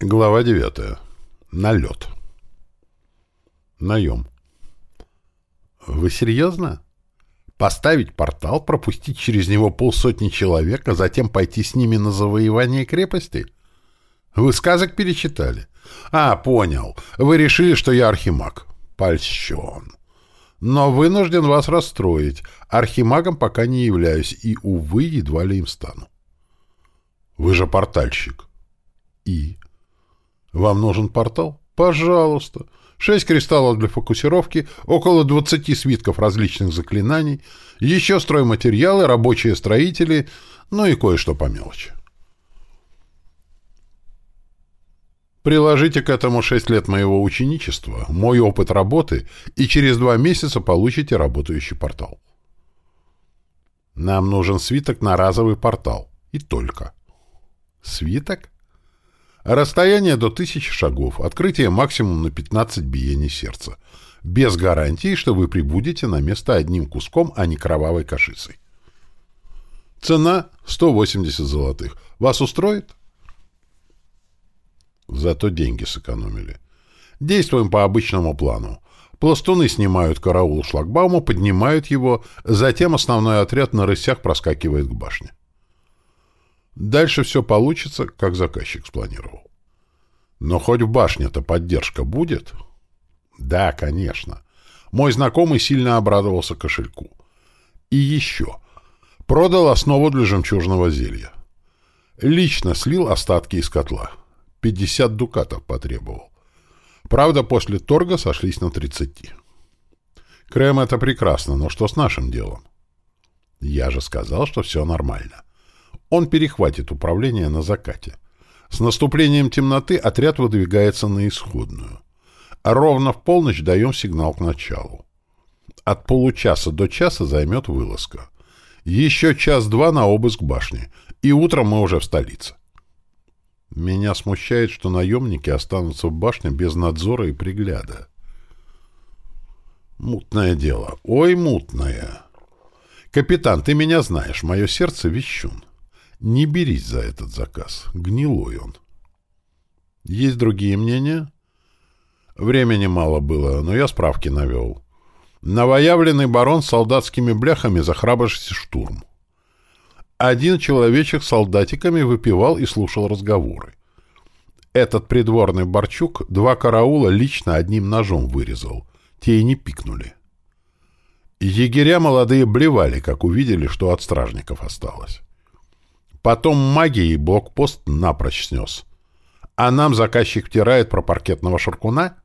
Глава 9. Налет. Наем. Вы серьезно? Поставить портал, пропустить через него полсотни человек, а затем пойти с ними на завоевание крепости? Вы сказок перечитали? А, понял. Вы решили, что я архимаг. Польщен. Но вынужден вас расстроить. Архимагом пока не являюсь и, увы, едва ли им стану. Вы же портальщик. И... Вам нужен портал? Пожалуйста. Шесть кристаллов для фокусировки, около 20 свитков различных заклинаний, еще стройматериалы, рабочие строители, ну и кое-что по мелочи. Приложите к этому 6 лет моего ученичества, мой опыт работы, и через два месяца получите работающий портал. Нам нужен свиток на разовый портал. И только. Свиток? Расстояние до тысячи шагов, открытие максимум на 15 биений сердца. Без гарантии, что вы прибудете на место одним куском, а не кровавой кашицей. Цена 180 золотых. Вас устроит? Зато деньги сэкономили. Действуем по обычному плану. Пластуны снимают караул шлагбаума, поднимают его, затем основной отряд на рысях проскакивает к башне. Дальше все получится, как заказчик спланировал. Но хоть в башне-то поддержка будет? Да, конечно. Мой знакомый сильно обрадовался кошельку. И еще. Продал основу для жемчужного зелья. Лично слил остатки из котла. 50 дукатов потребовал. Правда, после торга сошлись на 30. Крем — это прекрасно, но что с нашим делом? Я же сказал, что все нормально. Он перехватит управление на закате. С наступлением темноты отряд выдвигается на исходную. А ровно в полночь даем сигнал к началу. От получаса до часа займет вылазка. Еще час-два на обыск башни, и утром мы уже в столице. Меня смущает, что наемники останутся в башне без надзора и пригляда. Мутное дело. Ой, мутное. Капитан, ты меня знаешь, мое сердце вещун. Не берись за этот заказ. Гнилой он. Есть другие мнения? Времени мало было, но я справки навел. Новоявленный барон с солдатскими бляхами за храбрость штурм. Один человечек с солдатиками выпивал и слушал разговоры. Этот придворный Борчук два караула лично одним ножом вырезал. Те и не пикнули. Егеря молодые блевали, как увидели, что от стражников осталось. Потом магией блокпост напрочь снес. А нам заказчик втирает про паркетного шаркуна?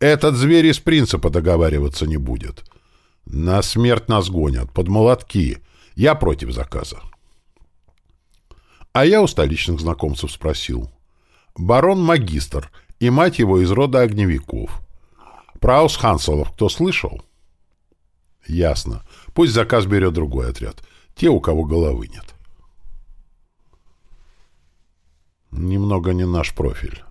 Этот зверь из принципа договариваться не будет. На смерть нас гонят, под молотки. Я против заказа. А я у столичных знакомцев спросил. Барон магистр и мать его из рода огневиков. Про Аусханселов кто слышал? Ясно. Пусть заказ берет другой отряд. Те, у кого головы нет. Немного не наш профиль.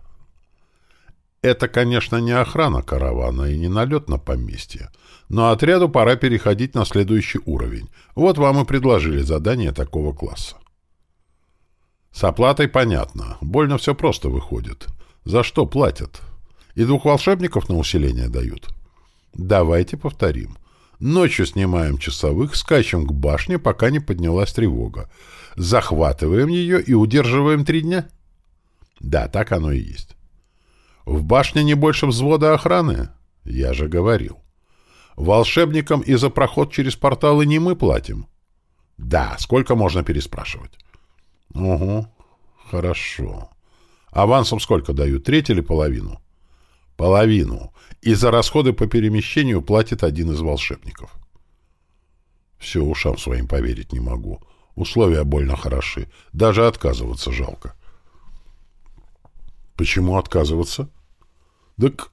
Это, конечно, не охрана каравана и не налет на поместье, но отряду пора переходить на следующий уровень. Вот вам и предложили задание такого класса. С оплатой понятно. Больно все просто выходит. За что платят? И двух волшебников на усиление дают? Давайте повторим. Ночью снимаем часовых, скачем к башне, пока не поднялась тревога. Захватываем ее и удерживаем три дня? — да, так оно и есть. В башне не больше взвода охраны? Я же говорил. Волшебникам и за проход через порталы не мы платим. Да, сколько можно переспрашивать? Угу, хорошо. Авансом сколько дают, треть или половину? Половину. И за расходы по перемещению платит один из волшебников. Все, ушам своим поверить не могу. Условия больно хороши. Даже отказываться жалко. Почему отказываться? Так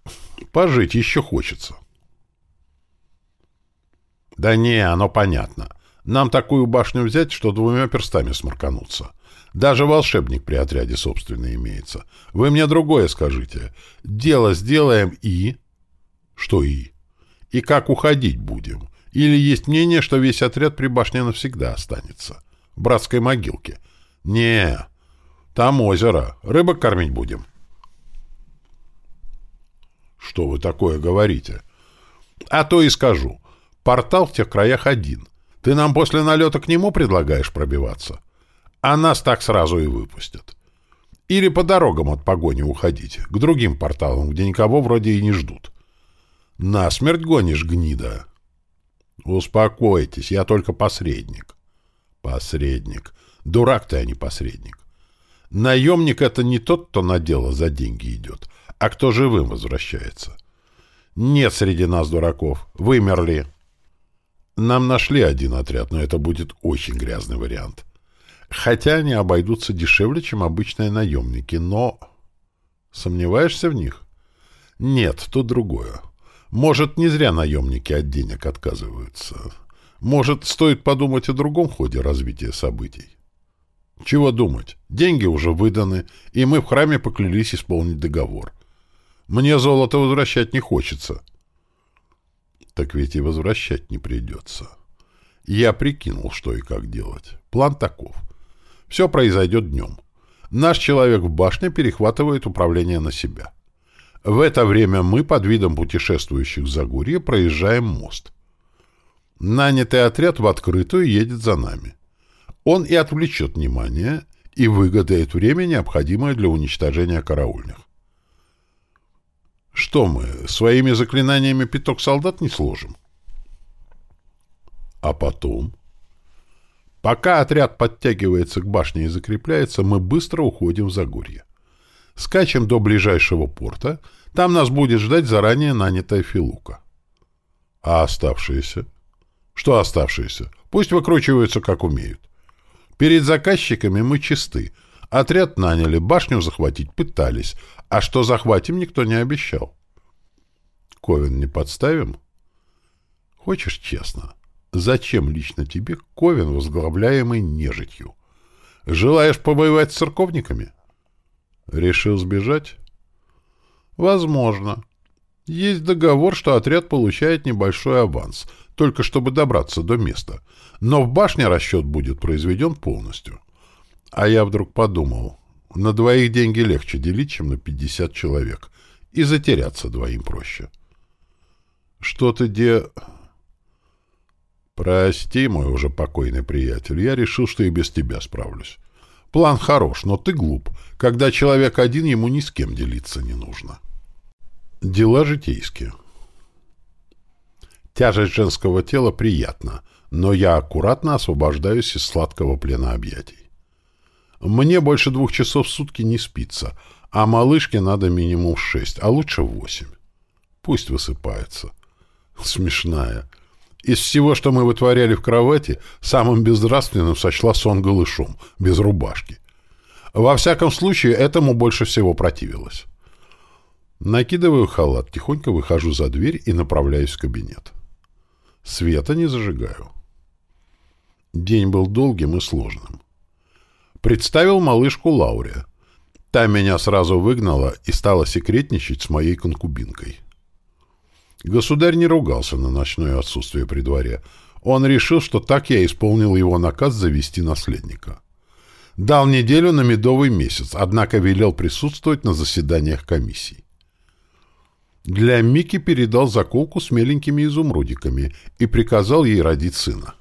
пожить еще хочется. Да не, оно понятно. Нам такую башню взять, что двумя перстами сморкануться. Даже волшебник при отряде собственный имеется. Вы мне другое скажите. Дело сделаем и... Что и? И как уходить будем? Или есть мнение, что весь отряд при башне навсегда останется? В братской могилке? Не, Там озеро. Рыбок кормить будем. Что вы такое говорите? А то и скажу. Портал в тех краях один. Ты нам после налета к нему предлагаешь пробиваться? А нас так сразу и выпустят. Или по дорогам от погони уходить, к другим порталам, где никого вроде и не ждут. Насмерть гонишь, гнида. Успокойтесь, я только посредник. Посредник. Дурак ты, а не посредник. Наемник — это не тот, кто на дело за деньги идет, а кто живым возвращается. Нет среди нас дураков. Вымерли. Нам нашли один отряд, но это будет очень грязный вариант. Хотя они обойдутся дешевле, чем обычные наемники, но... Сомневаешься в них? Нет, тут другое. Может, не зря наемники от денег отказываются. Может, стоит подумать о другом ходе развития событий. Чего думать? Деньги уже выданы, и мы в храме поклялись исполнить договор. Мне золото возвращать не хочется. Так ведь и возвращать не придется. Я прикинул, что и как делать. План таков. Все произойдет днем. Наш человек в башне перехватывает управление на себя. В это время мы под видом путешествующих за Гурье проезжаем мост. Нанятый отряд в открытую едет за нами. Он и отвлечет внимание, и выгадает время, необходимое для уничтожения караульных. Что мы, своими заклинаниями пяток солдат не сложим? А потом... Пока отряд подтягивается к башне и закрепляется, мы быстро уходим в Загорье. Скачем до ближайшего порта, там нас будет ждать заранее нанятая Филука. А оставшиеся? Что оставшиеся? Пусть выкручиваются, как умеют. Перед заказчиками мы чисты. Отряд наняли, башню захватить пытались, а что захватим, никто не обещал. Ковен не подставим? Хочешь честно? Зачем лично тебе Ковен, возглавляемый нежитью? Желаешь повоевать с церковниками? Решил сбежать? Возможно. Есть договор, что отряд получает небольшой аванс, только чтобы добраться до места. Но в башне расчет будет произведен полностью. А я вдруг подумал, на двоих деньги легче делить, чем на 50 человек. И затеряться двоим проще. Что ты, де... Прости, мой уже покойный приятель, я решил, что и без тебя справлюсь. План хорош, но ты глуп. Когда человек один, ему ни с кем делиться не нужно. Дела житейские. Тяжесть женского тела приятна, но я аккуратно освобождаюсь из сладкого плена объятий. Мне больше двух часов в сутки не спится, а малышке надо минимум шесть, а лучше восемь. Пусть высыпается. Смешная. Из всего, что мы вытворяли в кровати, самым безнравственным сочла сон голышом, без рубашки. Во всяком случае, этому больше всего противилось. Накидываю халат, тихонько выхожу за дверь и направляюсь в кабинет. Света не зажигаю. День был долгим и сложным. Представил малышку Лауре. Та меня сразу выгнала и стала секретничать с моей конкубинкой. Государь не ругался на ночное отсутствие при дворе. Он решил, что так я исполнил его наказ завести наследника. Дал неделю на медовый месяц, однако велел присутствовать на заседаниях комиссий. Для Мики передал заколку с меленькими изумрудиками и приказал ей родить сына.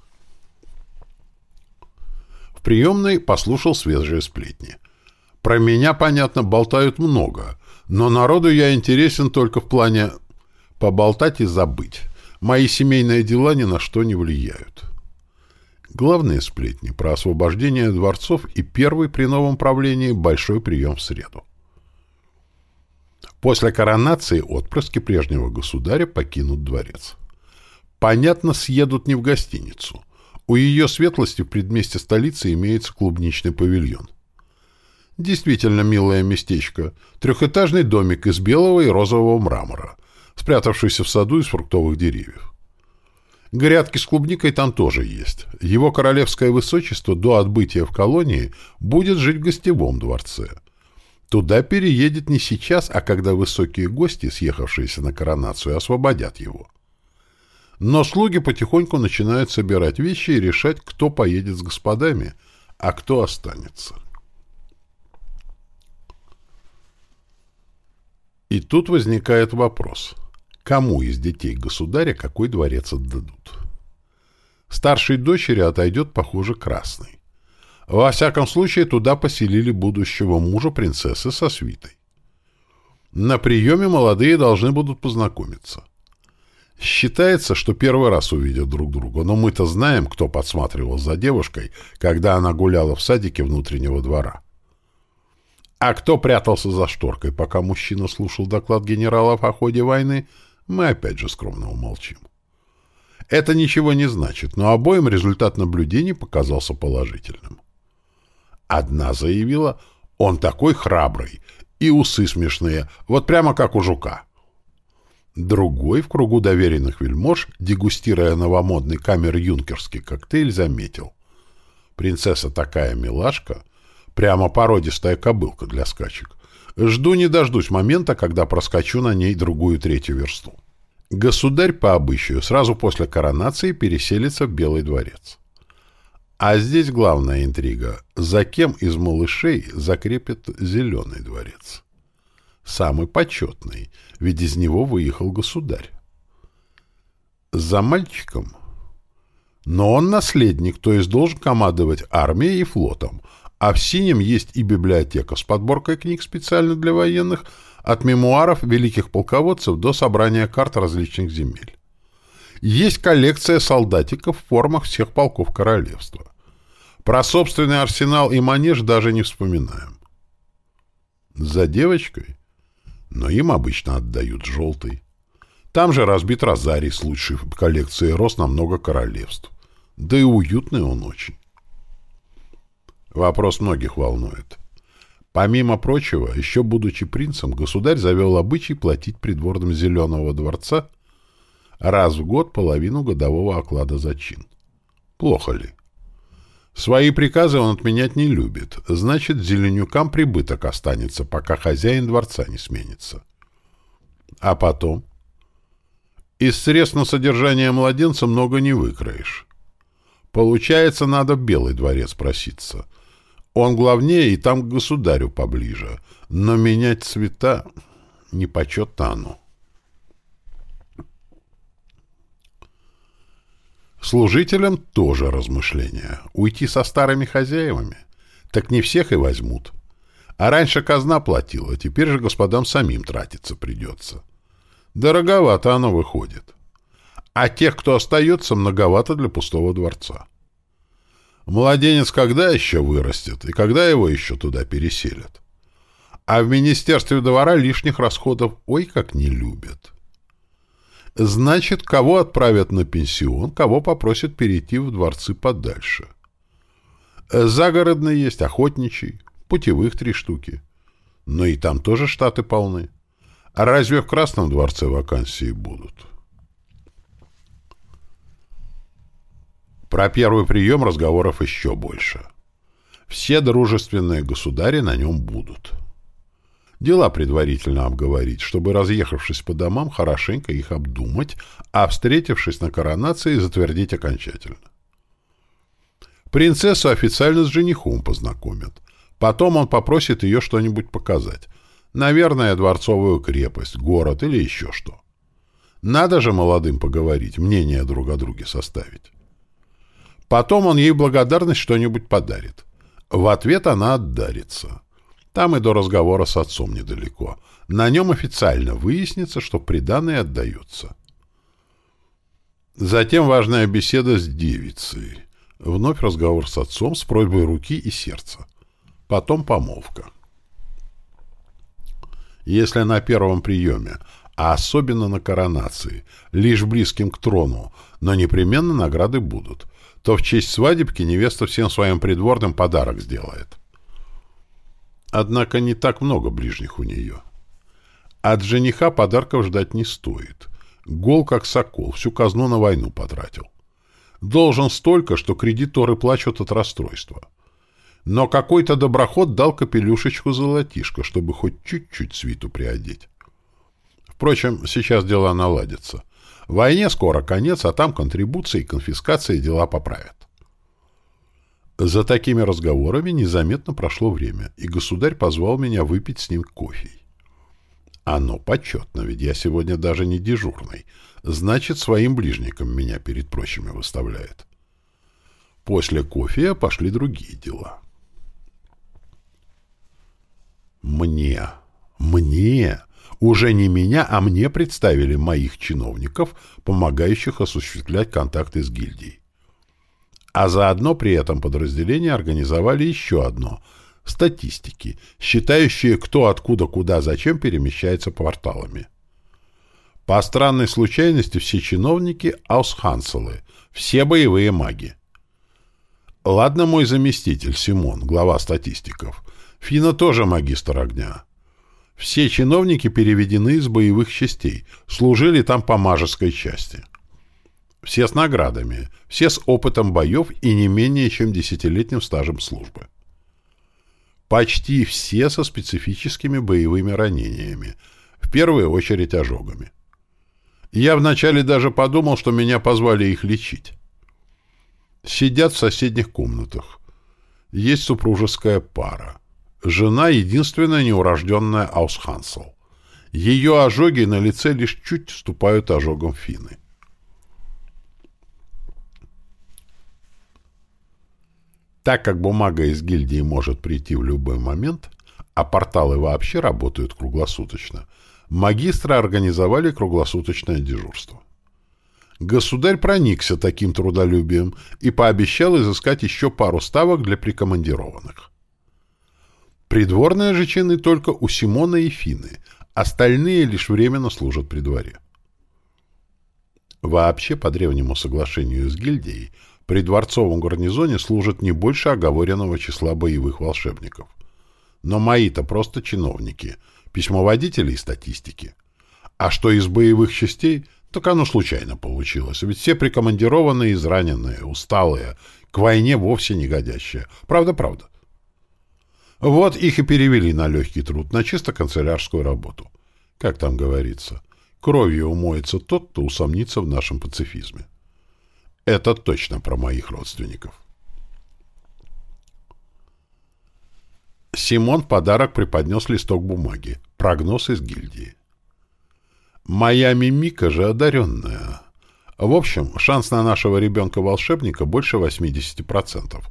Приемной послушал свежие сплетни. Про меня, понятно, болтают много, но народу я интересен только в плане поболтать и забыть. Мои семейные дела ни на что не влияют. Главные сплетни про освобождение дворцов и первый при новом правлении большой прием в среду. После коронации отпрыски прежнего государя покинут дворец. Понятно, съедут не в гостиницу. У ее светлости в предместе столицы имеется клубничный павильон. Действительно милое местечко. Трехэтажный домик из белого и розового мрамора, спрятавшийся в саду из фруктовых деревьев. Грядки с клубникой там тоже есть. Его королевское высочество до отбытия в колонии будет жить в гостевом дворце. Туда переедет не сейчас, а когда высокие гости, съехавшиеся на коронацию, освободят его. Но слуги потихоньку начинают собирать вещи и решать, кто поедет с господами, а кто останется. И тут возникает вопрос, кому из детей государя какой дворец отдадут? Старшей дочери отойдет, похоже, красный. Во всяком случае, туда поселили будущего мужа принцессы со свитой. На приеме молодые должны будут познакомиться. Считается, что первый раз увидят друг друга, но мы-то знаем, кто подсматривал за девушкой, когда она гуляла в садике внутреннего двора. А кто прятался за шторкой, пока мужчина слушал доклад генералов о ходе войны, мы опять же скромно умолчим. Это ничего не значит, но обоим результат наблюдений показался положительным. Одна заявила, он такой храбрый, и усы смешные, вот прямо как у жука. Другой в кругу доверенных вельмож, дегустируя новомодный камер-юнкерский коктейль, заметил. Принцесса такая милашка, прямо породистая кобылка для скачек. Жду не дождусь момента, когда проскочу на ней другую третью версту. Государь по обычаю сразу после коронации переселится в Белый дворец. А здесь главная интрига. За кем из малышей закрепит Зеленый дворец? Самый почетный, ведь из него выехал государь. За мальчиком. Но он наследник, то есть должен командовать армией и флотом, а в синем есть и библиотека с подборкой книг специально для военных, от мемуаров великих полководцев до собрания карт различных земель. Есть коллекция солдатиков в формах всех полков королевства. Про собственный арсенал и манеж даже не вспоминаем. За девочкой? Но им обычно отдают желтый. Там же разбит розарий с лучшей коллекцией роз на много королевств. Да и уютный он очень. Вопрос многих волнует. Помимо прочего, еще будучи принцем, государь завел обычай платить придворным Зеленого дворца раз в год половину годового оклада за чин. Плохо ли? Свои приказы он отменять не любит, значит, зеленюкам прибыток останется, пока хозяин дворца не сменится. А потом? Из средств на содержание младенца много не выкроешь. Получается, надо в Белый дворец проситься. Он главнее, и там к государю поближе. Но менять цвета не почет-то оно. Служителям тоже размышления. Уйти со старыми хозяевами? Так не всех и возьмут. А раньше казна платила, теперь же господам самим тратиться придется. Дороговато оно выходит. А тех, кто остается, многовато для пустого дворца. Младенец когда еще вырастет, и когда его еще туда переселят? А в Министерстве двора лишних расходов ой как не любят. Значит, кого отправят на пенсион, кого попросят перейти в дворцы подальше. Загородный есть, охотничий, путевых три штуки. Но и там тоже штаты полны. А разве в Красном дворце вакансии будут? Про первый прием разговоров еще больше. Все дружественные государи на нем будут. Дела предварительно обговорить, чтобы, разъехавшись по домам, хорошенько их обдумать, а, встретившись на коронации, затвердить окончательно. Принцессу официально с женихом познакомят. Потом он попросит ее что-нибудь показать. Наверное, дворцовую крепость, город или еще что. Надо же молодым поговорить, мнение друг о друге составить. Потом он ей благодарность что-нибудь подарит. В ответ она отдарится. Там и до разговора с отцом недалеко. На нем официально выяснится, что приданное отдается. Затем важная беседа с девицей. Вновь разговор с отцом с просьбой руки и сердца. Потом помолвка. Если на первом приеме, а особенно на коронации, лишь близким к трону, но непременно награды будут, то в честь свадебки невеста всем своим придворным подарок сделает. Однако не так много ближних у нее. От жениха подарков ждать не стоит. Гол, как сокол, всю казну на войну потратил. Должен столько, что кредиторы плачут от расстройства. Но какой-то доброход дал капелюшечку золотишко, чтобы хоть чуть-чуть свиту приодеть. Впрочем, сейчас дела наладятся. Войне скоро конец, а там контрибуции и конфискации дела поправят. За такими разговорами незаметно прошло время, и государь позвал меня выпить с ним кофе. Оно почетно, ведь я сегодня даже не дежурный. Значит, своим ближникам меня перед прочими выставляет. После кофе пошли другие дела. Мне, мне, уже не меня, а мне представили моих чиновников, помогающих осуществлять контакты с гильдией. А заодно при этом подразделение организовали еще одно — статистики, считающие, кто откуда, куда, зачем перемещается порталами. По странной случайности все чиновники — аусханселы, все боевые маги. Ладно мой заместитель Симон, глава статистиков. Фина тоже магистр огня. Все чиновники переведены из боевых частей, служили там по мажеской части. Все с наградами, все с опытом боев и не менее чем десятилетним стажем службы. Почти все со специфическими боевыми ранениями, в первую очередь ожогами. Я вначале даже подумал, что меня позвали их лечить. Сидят в соседних комнатах. Есть супружеская пара. Жена — единственная неурожденная Аусхансел. Ее ожоги на лице лишь чуть вступают ожогом фины. Так как бумага из гильдии может прийти в любой момент, а порталы вообще работают круглосуточно, магистры организовали круглосуточное дежурство. Государь проникся таким трудолюбием и пообещал изыскать еще пару ставок для прикомандированных. Придворные же чины только у Симона и Фины, остальные лишь временно служат при дворе. Вообще, по древнему соглашению с гильдией, при дворцовом гарнизоне служат не больше оговоренного числа боевых волшебников. Но мои-то просто чиновники, письмоводители и статистики. А что из боевых частей, так оно случайно получилось. Ведь все прикомандированные, израненные, усталые, к войне вовсе не годящие. Правда-правда. Вот их и перевели на легкий труд, на чисто канцелярскую работу. Как там говорится, кровью умоется тот, кто усомнится в нашем пацифизме. Это точно про моих родственников. Симон в подарок преподнес листок бумаги. Прогноз из гильдии. Моя мимика же одаренная. В общем, шанс на нашего ребенка-волшебника больше 80%,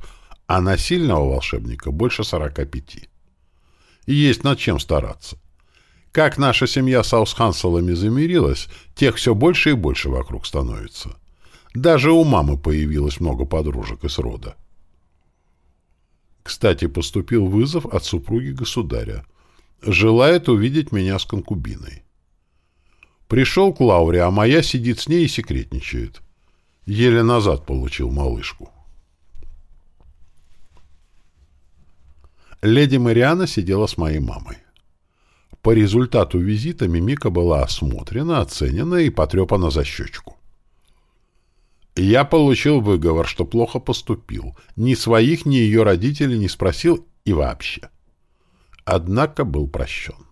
а на сильного волшебника больше 45%. И есть над чем стараться. Как наша семья с Аусханселами замирилась, тех все больше и больше вокруг становится. Даже у мамы появилось много подружек из рода. Кстати, поступил вызов от супруги государя. Желает увидеть меня с конкубиной. Пришел к Лауре, а моя сидит с ней и секретничает. Еле назад получил малышку. Леди Мариана сидела с моей мамой. По результату визита Мимика была осмотрена, оценена и потрепана за щечку. Я получил выговор, что плохо поступил. Ни своих, ни ее родителей не спросил и вообще. Однако был прощен.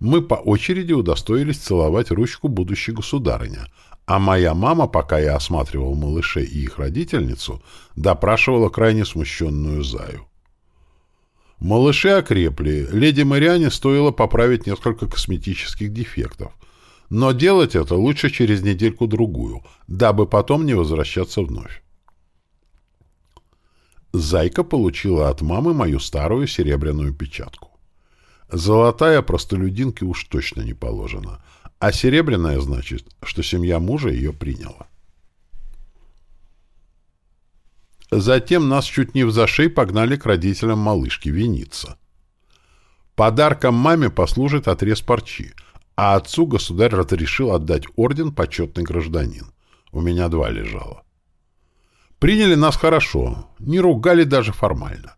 Мы по очереди удостоились целовать ручку будущей государыня, а моя мама, пока я осматривал малышей и их родительницу, допрашивала крайне смущенную Заю. Малыши окрепли, леди Мариане стоило поправить несколько косметических дефектов — но делать это лучше через недельку-другую, дабы потом не возвращаться вновь. Зайка получила от мамы мою старую серебряную печатку. Золотая простолюдинке уж точно не положена, а серебряная значит, что семья мужа ее приняла. Затем нас чуть не в зашей погнали к родителям малышки виниться. Подарком маме послужит отрез парчи — а отцу государь разрешил отдать орден почетный гражданин. У меня два лежало. Приняли нас хорошо, не ругали даже формально.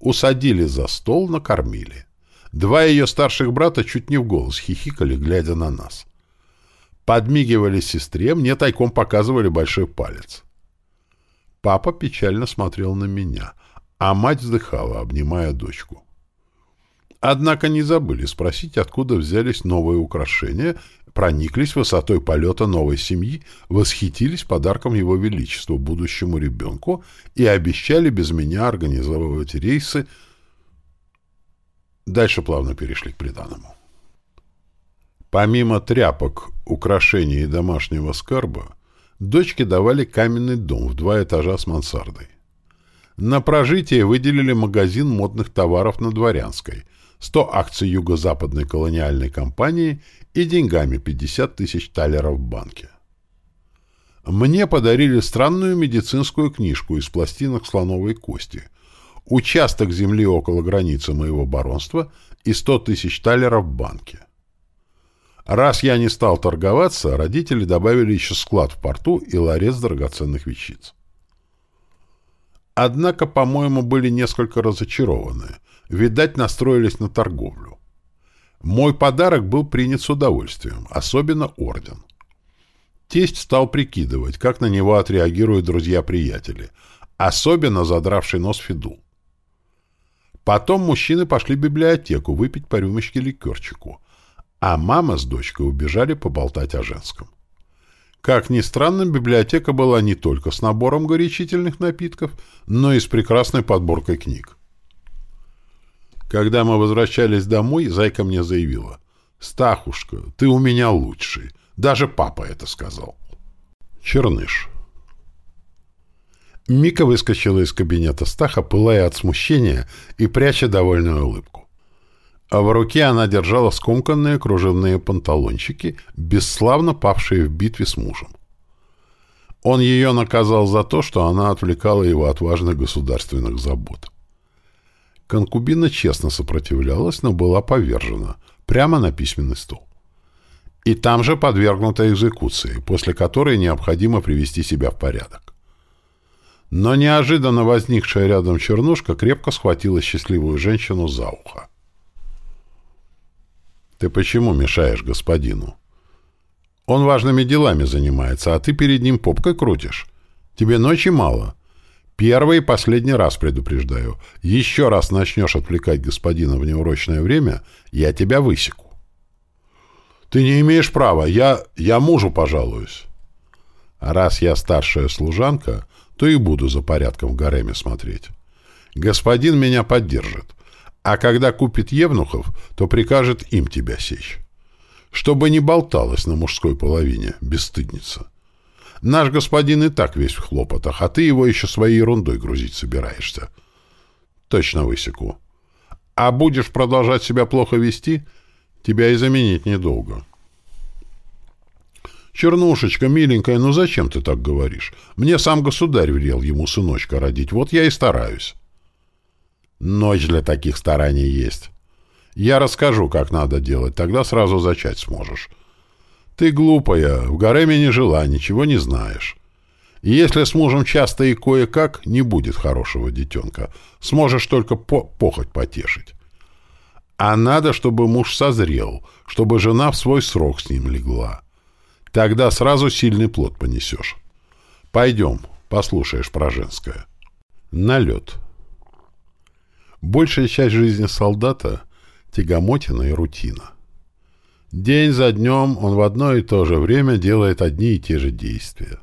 Усадили за стол, накормили. Два ее старших брата чуть не в голос хихикали, глядя на нас. Подмигивали сестре, мне тайком показывали большой палец. Папа печально смотрел на меня, а мать вздыхала, обнимая дочку. Однако не забыли спросить, откуда взялись новые украшения, прониклись высотой полета новой семьи, восхитились подарком его величеству, будущему ребенку, и обещали без меня организовывать рейсы. Дальше плавно перешли к приданному. Помимо тряпок, украшений и домашнего скарба, дочке давали каменный дом в два этажа с мансардой. На прожитие выделили магазин модных товаров на Дворянской, 100 акций юго-западной колониальной компании и деньгами 50 тысяч талеров в банке. Мне подарили странную медицинскую книжку из пластинок слоновой кости, участок земли около границы моего баронства и 100 тысяч талеров в банке. Раз я не стал торговаться, родители добавили еще склад в порту и ларец драгоценных вещиц. Однако, по-моему, были несколько разочарованы. Видать, настроились на торговлю. Мой подарок был принят с удовольствием, особенно орден. Тесть стал прикидывать, как на него отреагируют друзья-приятели, особенно задравший нос Федул. Потом мужчины пошли в библиотеку выпить по рюмочке ликерчику, а мама с дочкой убежали поболтать о женском. Как ни странно, библиотека была не только с набором горячительных напитков, но и с прекрасной подборкой книг. Когда мы возвращались домой, Зайка мне заявила. «Стахушка, ты у меня лучший. Даже папа это сказал». Черныш. Мика выскочила из кабинета Стаха, пылая от смущения и пряча довольную улыбку а в руке она держала скомканные кружевные панталончики, бесславно павшие в битве с мужем. Он ее наказал за то, что она отвлекала его от важных государственных забот. Конкубина честно сопротивлялась, но была повержена, прямо на письменный стол. И там же подвергнута экзекуции, после которой необходимо привести себя в порядок. Но неожиданно возникшая рядом чернушка крепко схватила счастливую женщину за ухо. Ты почему мешаешь господину? Он важными делами занимается, а ты перед ним попкой крутишь. Тебе ночи мало. Первый и последний раз предупреждаю. Еще раз начнешь отвлекать господина в неурочное время, я тебя высеку. Ты не имеешь права. Я, я мужу пожалуюсь. А раз я старшая служанка, то и буду за порядком в гареме смотреть. Господин меня поддержит. А когда купит евнухов, то прикажет им тебя сечь. Чтобы не болталась на мужской половине, бесстыдница. Наш господин и так весь в хлопотах, а ты его еще своей ерундой грузить собираешься. Точно высеку. А будешь продолжать себя плохо вести, тебя и заменить недолго. Чернушечка, миленькая, ну зачем ты так говоришь? Мне сам государь велел ему сыночка родить, вот я и стараюсь. Ночь для таких стараний есть. Я расскажу, как надо делать, тогда сразу зачать сможешь. Ты глупая, в гареме не жила, ничего не знаешь. И если с мужем часто и кое-как, не будет хорошего детенка. Сможешь только по похоть потешить. А надо, чтобы муж созрел, чтобы жена в свой срок с ним легла. Тогда сразу сильный плод понесешь. Пойдем, послушаешь про женское. Налет. Большая часть жизни солдата — тягомотина и рутина. День за днем он в одно и то же время делает одни и те же действия.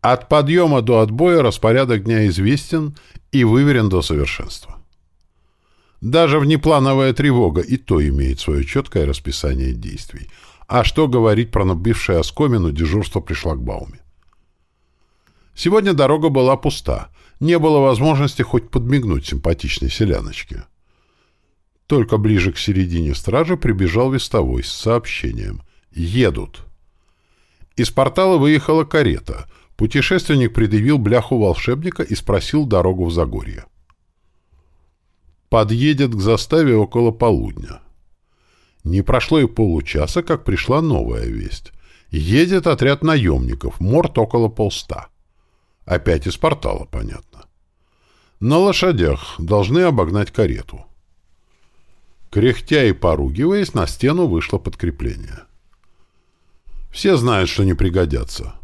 От подъема до отбоя распорядок дня известен и выверен до совершенства. Даже внеплановая тревога и то имеет свое четкое расписание действий. А что говорить про набившее оскомину дежурство при шлагбауме? Сегодня дорога была пуста — не было возможности хоть подмигнуть симпатичной селяночке. Только ближе к середине стражи прибежал вестовой с сообщением «Едут». Из портала выехала карета. Путешественник предъявил бляху волшебника и спросил дорогу в Загорье. Подъедет к заставе около полудня. Не прошло и получаса, как пришла новая весть. Едет отряд наемников, морт около полста. Опять из портала, понятно. На лошадях должны обогнать карету. Кряхтя и поругиваясь, на стену вышло подкрепление. Все знают, что не пригодятся.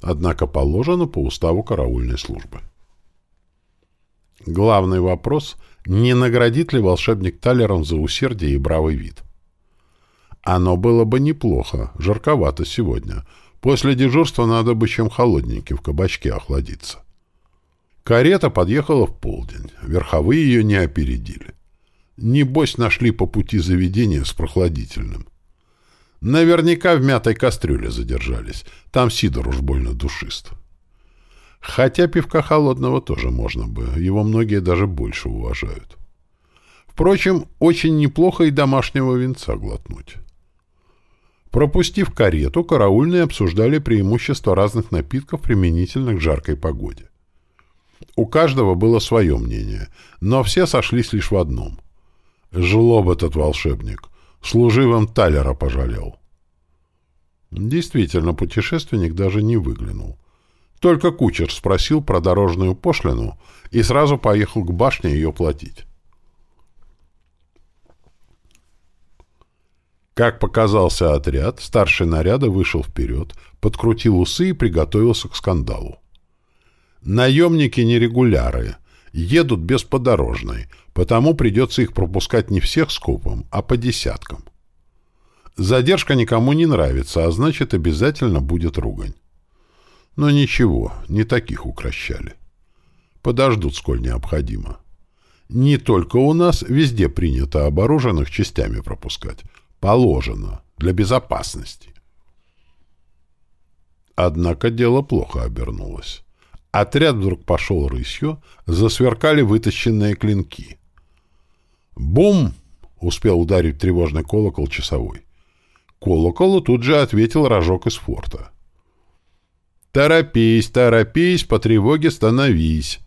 Однако положено по уставу караульной службы. Главный вопрос — не наградит ли волшебник талером за усердие и бравый вид? Оно было бы неплохо, жарковато сегодня. После дежурства надо бы чем холодненьким в кабачке охладиться. Карета подъехала в полдень. Верховые ее не опередили. Небось, нашли по пути заведение с прохладительным. Наверняка в мятой кастрюле задержались. Там сидор уж больно душист. Хотя пивка холодного тоже можно бы. Его многие даже больше уважают. Впрочем, очень неплохо и домашнего винца глотнуть. Пропустив карету, караульные обсуждали преимущества разных напитков применительно к жаркой погоде. У каждого было свое мнение, но все сошлись лишь в одном. Жлоб этот волшебник. Служивым Талера пожалел. Действительно, путешественник даже не выглянул. Только кучер спросил про дорожную пошлину и сразу поехал к башне ее платить. Как показался отряд, старший наряда вышел вперед, подкрутил усы и приготовился к скандалу. Наемники нерегуляры, едут без подорожной, потому придется их пропускать не всех скопом, а по десяткам. Задержка никому не нравится, а значит, обязательно будет ругань. Но ничего, не таких укращали. Подождут, сколь необходимо. Не только у нас, везде принято оборуженных частями пропускать. Положено. Для безопасности. Однако дело плохо обернулось. Отряд вдруг пошел рысью, засверкали вытащенные клинки. «Бум!» — успел ударить тревожный колокол часовой. Колоколу тут же ответил рожок из форта. «Торопись, торопись, по тревоге становись!»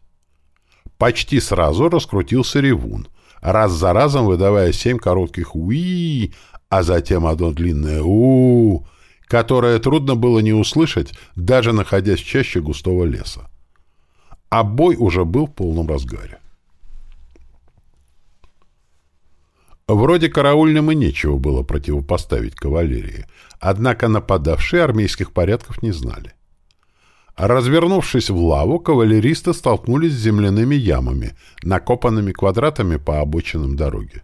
Почти сразу раскрутился ревун, раз за разом выдавая семь коротких «уи», а затем одно длинное у, которое трудно было не услышать, даже находясь в чаще густого леса. А бой уже был в полном разгаре. Вроде караульным и нечего было противопоставить кавалерии, однако нападавшие армейских порядков не знали. Развернувшись в лаву, кавалеристы столкнулись с земляными ямами, накопанными квадратами по обочинам дороги.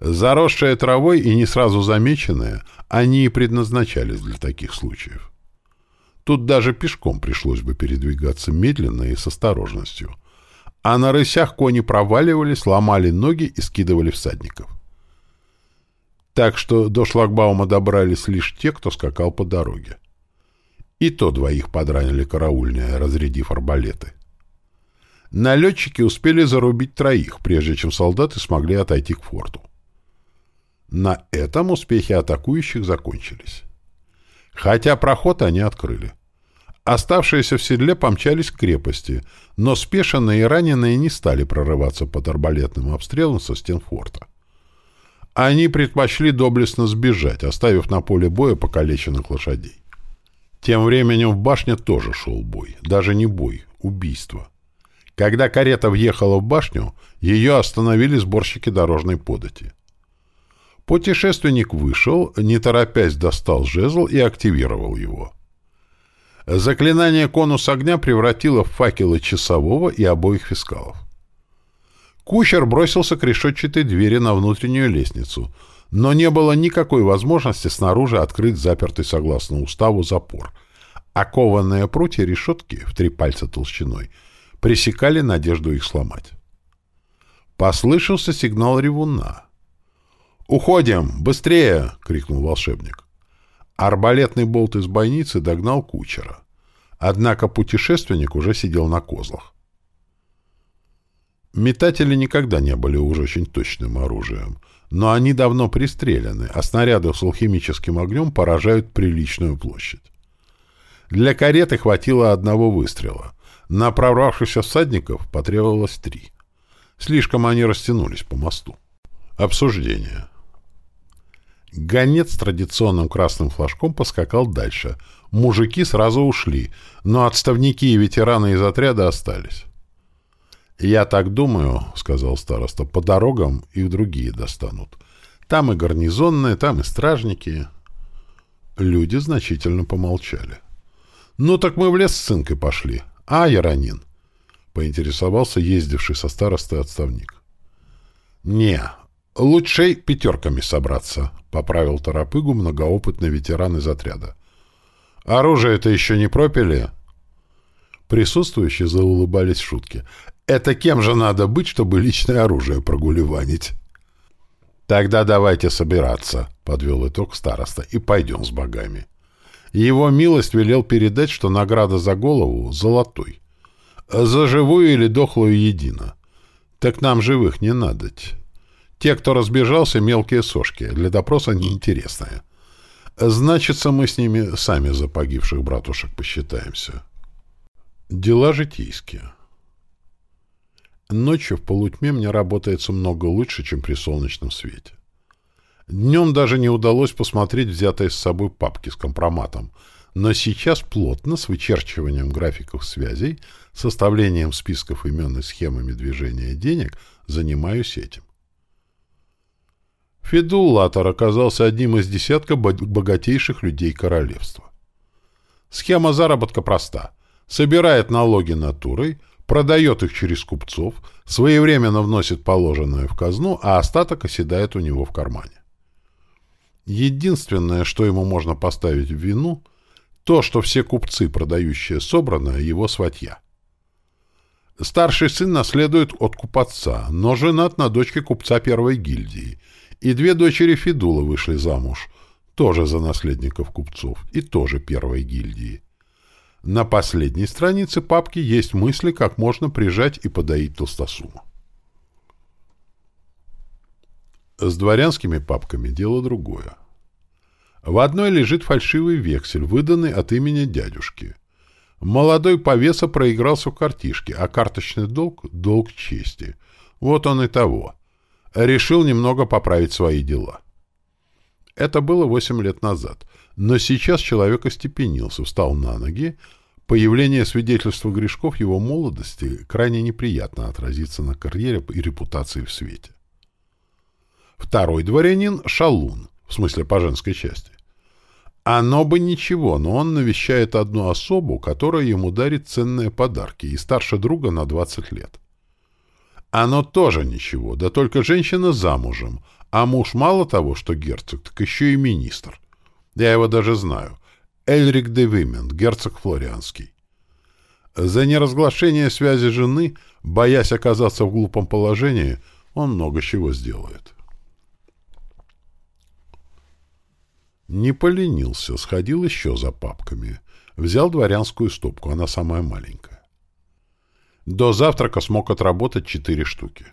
Заросшие травой и не сразу замеченные, они и предназначались для таких случаев. Тут даже пешком пришлось бы передвигаться медленно и с осторожностью. А на рысях кони проваливались, ломали ноги и скидывали всадников. Так что до шлагбаума добрались лишь те, кто скакал по дороге. И то двоих подранили караульные, разрядив арбалеты. Налетчики успели зарубить троих, прежде чем солдаты смогли отойти к форту. На этом успехи атакующих закончились. Хотя проход они открыли. Оставшиеся в седле помчались к крепости, но спешенные и раненые не стали прорываться под арбалетным обстрелом со стен форта. Они предпочли доблестно сбежать, оставив на поле боя покалеченных лошадей. Тем временем в башне тоже шел бой. Даже не бой, убийство. Когда карета въехала в башню, ее остановили сборщики дорожной подати. Путешественник вышел, не торопясь достал жезл и активировал его. Заклинание конус огня превратило в факелы часового и обоих фискалов. Кучер бросился к решетчатой двери на внутреннюю лестницу, но не было никакой возможности снаружи открыть запертый согласно уставу запор, а прутья решетки в три пальца толщиной пресекали надежду их сломать. Послышался сигнал ревуна. «Уходим! Быстрее!» — крикнул волшебник. Арбалетный болт из бойницы догнал кучера. Однако путешественник уже сидел на козлах. Метатели никогда не были уж очень точным оружием, но они давно пристреляны, а снаряды с алхимическим огнем поражают приличную площадь. Для кареты хватило одного выстрела. На прорвавшихся всадников потребовалось три. Слишком они растянулись по мосту. Обсуждение. Гонец с традиционным красным флажком поскакал дальше. Мужики сразу ушли, но отставники и ветераны из отряда остались. «Я так думаю», — сказал староста, — «по дорогам их другие достанут. Там и гарнизонные, там и стражники». Люди значительно помолчали. «Ну так мы в лес с цинкой пошли. А, Яранин?» — поинтересовался ездивший со старостой отставник. «Не, лучшей пятерками собраться», — поправил Торопыгу многоопытный ветеран из отряда. «Оружие-то еще не пропили?» Присутствующие заулыбались в шутке. «Это кем же надо быть, чтобы личное оружие прогуливанить?» Тогда давайте собираться, подвел итог староста, и пойдем с богами. Его милость велел передать, что награда за голову — золотой. За живую или дохлую едино. Так нам живых не надо. Те, кто разбежался, мелкие сошки, для допроса неинтересные. Значится, мы с ними сами за погибших братушек посчитаемся. Дела житейские. Ночью в полутьме мне работается много лучше, чем при солнечном свете. Днем даже не удалось посмотреть взятые с собой папки с компроматом, но сейчас плотно, с вычерчиванием графиков связей, составлением списков имен и схемами движения денег, занимаюсь этим. Федулатор оказался одним из десятка богатейших людей королевства. Схема заработка проста. Собирает налоги натурой, продает их через купцов, своевременно вносит положенное в казну, а остаток оседает у него в кармане. Единственное, что ему можно поставить в вину, то, что все купцы, продающие собранное, его сватья. Старший сын наследует от купца, но женат на дочке купца первой гильдии, и две дочери Федула вышли замуж, тоже за наследников купцов, и тоже первой гильдии. На последней странице папки есть мысли, как можно прижать и подоить толстосума. С дворянскими папками дело другое. В одной лежит фальшивый вексель, выданный от имени дядюшки. Молодой повеса проигрался в картишке, а карточный долг — долг чести. Вот он и того. Решил немного поправить свои дела. Это было восемь лет назад. Но сейчас человек остепенился, встал на ноги. Появление свидетельства грешков его молодости крайне неприятно отразится на карьере и репутации в свете. Второй дворянин — Шалун, в смысле по женской части. Оно бы ничего, но он навещает одну особу, которая ему дарит ценные подарки, и старше друга на 20 лет. Оно тоже ничего, да только женщина замужем, а муж мало того, что герцог, так еще и министр. Я его даже знаю. Эльрик де Вимен, герцог Флорианский. За неразглашение связи жены, боясь оказаться в глупом положении, он много чего сделает. Не поленился, сходил еще за папками. Взял дворянскую стопку, она самая маленькая. До завтрака смог отработать четыре штуки.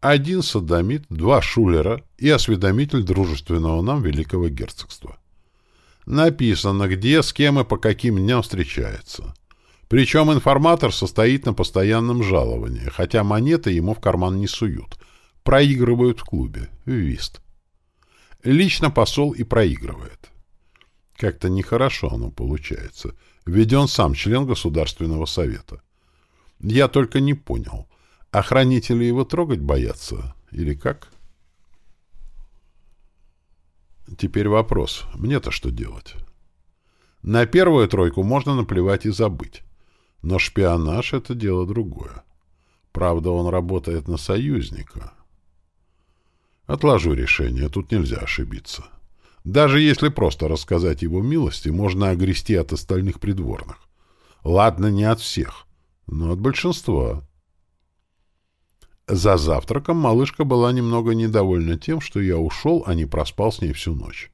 Один садомит, два шулера и осведомитель дружественного нам великого герцогства. Написано, где, с кем и по каким дням встречается. Причем информатор состоит на постоянном жаловании, хотя монеты ему в карман не суют. Проигрывают в клубе. Вист. Лично посол и проигрывает. Как-то нехорошо оно получается. Ведь он сам член Государственного совета. Я только не понял, охранители его трогать боятся или как? Теперь вопрос. Мне-то что делать? На первую тройку можно наплевать и забыть. Но шпионаж — это дело другое. Правда, он работает на союзника. Отложу решение, тут нельзя ошибиться. Даже если просто рассказать его милости, можно огрести от остальных придворных. Ладно, не от всех, но от большинства. За завтраком малышка была немного недовольна тем, что я ушел, а не проспал с ней всю ночь.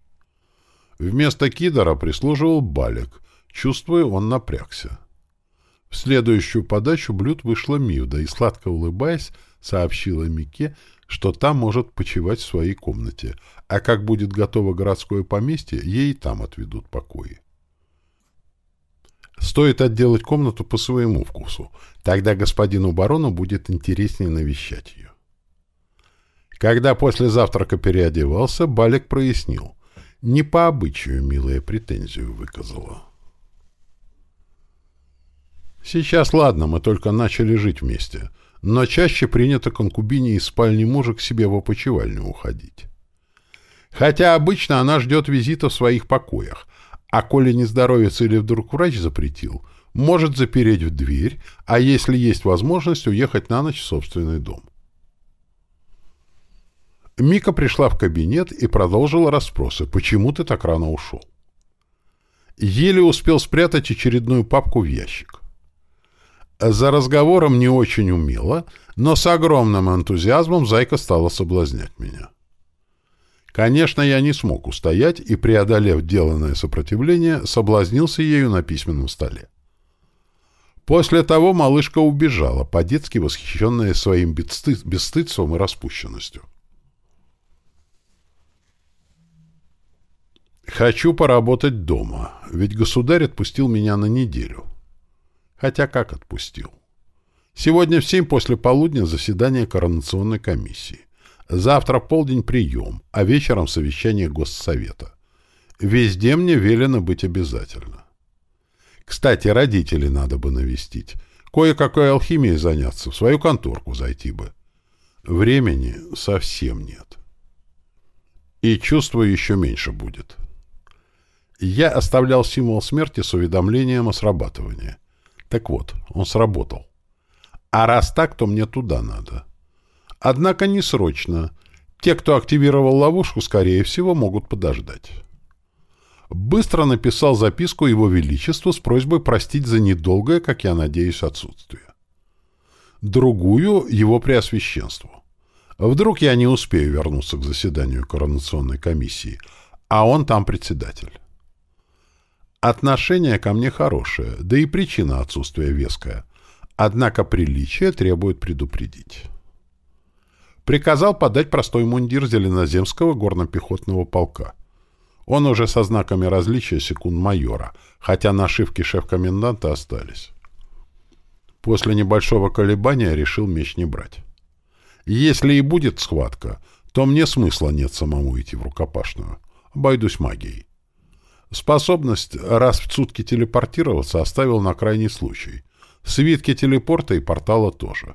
Вместо кидора прислуживал Балик. Чувствуя, он напрягся. В следующую подачу блюд вышла Мивда и, сладко улыбаясь, сообщила Мике, что там может почивать в своей комнате, а как будет готово городское поместье, ей там отведут покои. Стоит отделать комнату по своему вкусу, тогда господину барону будет интереснее навещать ее. Когда после завтрака переодевался, Балик прояснил. Не по обычаю милая претензию выказала. Сейчас ладно, мы только начали жить вместе но чаще принято конкубине из спальни мужа к себе в опочивальню уходить. Хотя обычно она ждет визита в своих покоях, а коли не здоровится или вдруг врач запретил, может запереть в дверь, а если есть возможность, уехать на ночь в собственный дом. Мика пришла в кабинет и продолжила расспросы, почему ты так рано ушел. Еле успел спрятать очередную папку в ящик. За разговором не очень умело, но с огромным энтузиазмом зайка стала соблазнять меня. Конечно, я не смог устоять и, преодолев деланное сопротивление, соблазнился ею на письменном столе. После того малышка убежала, по-детски восхищенная своим бесстыд бесстыдством и распущенностью. Хочу поработать дома, ведь государь отпустил меня на неделю. Хотя как отпустил? Сегодня в семь после полудня заседание коронационной комиссии. Завтра в полдень прием, а вечером совещание Госсовета. Везде мне велено быть обязательно. Кстати, родителей надо бы навестить. Кое-какой алхимией заняться, в свою конторку зайти бы. Времени совсем нет. И чувствую еще меньше будет. Я оставлял символ смерти с уведомлением о срабатывании. Так вот, он сработал. А раз так, то мне туда надо. Однако не срочно. Те, кто активировал ловушку, скорее всего, могут подождать. Быстро написал записку Его Величеству с просьбой простить за недолгое, как я надеюсь, отсутствие. Другую — Его Преосвященству. Вдруг я не успею вернуться к заседанию Коронационной комиссии, а он там председатель. Отношение ко мне хорошее, да и причина отсутствия веская. Однако приличие требует предупредить. Приказал подать простой мундир Зеленоземского горно-пехотного полка. Он уже со знаками различия секунд майора, хотя нашивки шеф-коменданта остались. После небольшого колебания решил меч не брать. Если и будет схватка, то мне смысла нет самому идти в рукопашную. Обойдусь магией. Способность раз в сутки телепортироваться оставил на крайний случай. Свитки телепорта и портала тоже.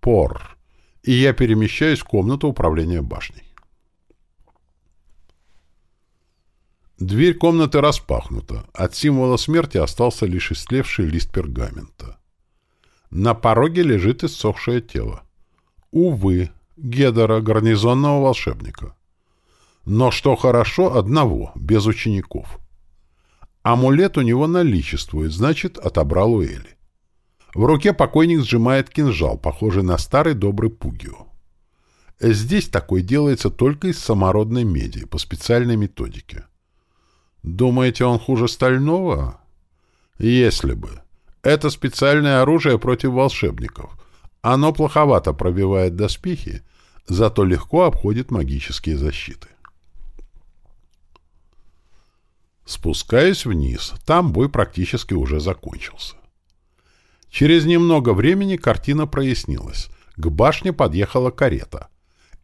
Каль-Ор-Пор. И я перемещаюсь в комнату управления башней. Дверь комнаты распахнута. От символа смерти остался лишь истлевший лист пергамента. На пороге лежит иссохшее тело. Увы, Гедора, гарнизонного волшебника. Но что хорошо, одного, без учеников. Амулет у него наличествует, значит, отобрал у Эли. В руке покойник сжимает кинжал, похожий на старый добрый пугио. Здесь такой делается только из самородной меди, по специальной методике. Думаете, он хуже стального? Если бы. Это специальное оружие против волшебников. Оно плоховато пробивает доспехи, зато легко обходит магические защиты. Спускаюсь вниз. Там бой практически уже закончился. Через немного времени картина прояснилась. К башне подъехала карета.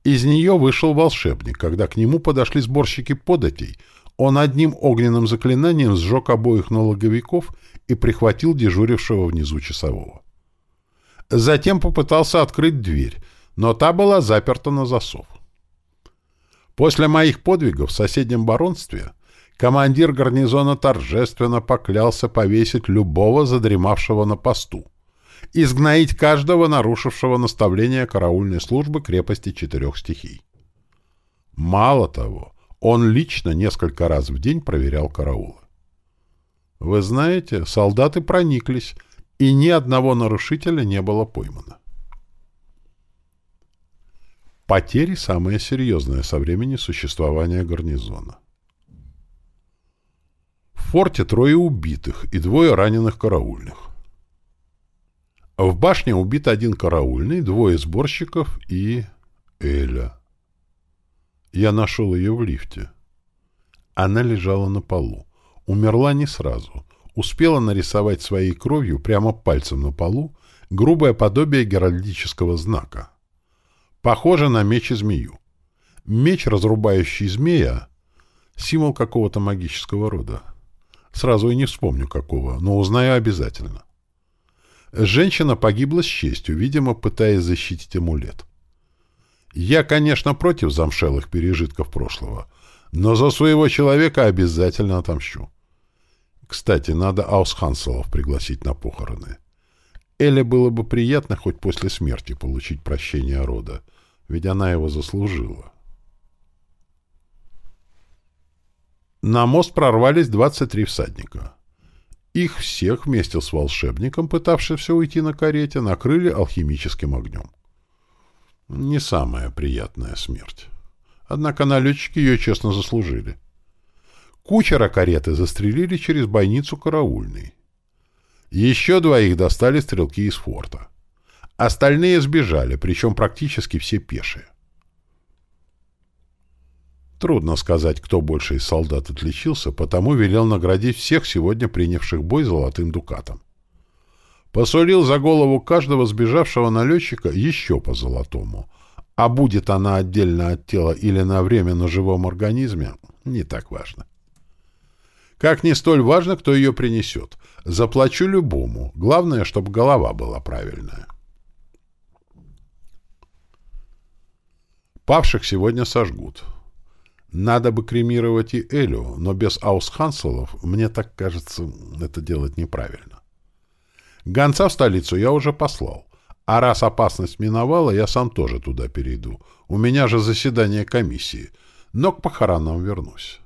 Из нее вышел волшебник. Когда к нему подошли сборщики податей, он одним огненным заклинанием сжег обоих налоговиков и прихватил дежурившего внизу часового. Затем попытался открыть дверь, но та была заперта на засов. После моих подвигов в соседнем баронстве командир гарнизона торжественно поклялся повесить любого задремавшего на посту, изгноить каждого нарушившего наставление караульной службы крепости четырех стихий. Мало того, он лично несколько раз в день проверял караулы. Вы знаете, солдаты прониклись, и ни одного нарушителя не было поймано. Потери самые серьезные со времени существования гарнизона. В форте трое убитых и двое раненых караульных. В башне убит один караульный, двое сборщиков и... Эля. Я нашел ее в лифте. Она лежала на полу. Умерла не сразу. Успела нарисовать своей кровью прямо пальцем на полу грубое подобие геральдического знака. Похоже на меч и змею. Меч, разрубающий змея, символ какого-то магического рода. Сразу и не вспомню какого, но узнаю обязательно. Женщина погибла с честью, видимо, пытаясь защитить амулет. Я, конечно, против замшелых пережитков прошлого, но за своего человека обязательно отомщу. Кстати, надо Аусханселов пригласить на похороны. Эле было бы приятно хоть после смерти получить прощение рода, ведь она его заслужила. На мост прорвались 23 всадника. Их всех вместе с волшебником, пытавшимся уйти на карете, накрыли алхимическим огнем. Не самая приятная смерть. Однако налетчики ее честно заслужили. Кучера кареты застрелили через бойницу караульный. Еще двоих достали стрелки из форта. Остальные сбежали, причем практически все пешие. Трудно сказать, кто больше из солдат отличился, потому велел наградить всех сегодня принявших бой золотым дукатом. Посулил за голову каждого сбежавшего налетчика еще по золотому. А будет она отдельно от тела или на время на живом организме, не так важно. Как не столь важно, кто ее принесет. Заплачу любому. Главное, чтобы голова была правильная. Павших сегодня сожгут. Надо бы кремировать и Элю, но без аусханселов, мне так кажется, это делать неправильно. Гонца в столицу я уже послал. А раз опасность миновала, я сам тоже туда перейду. У меня же заседание комиссии. Но к похоронам вернусь.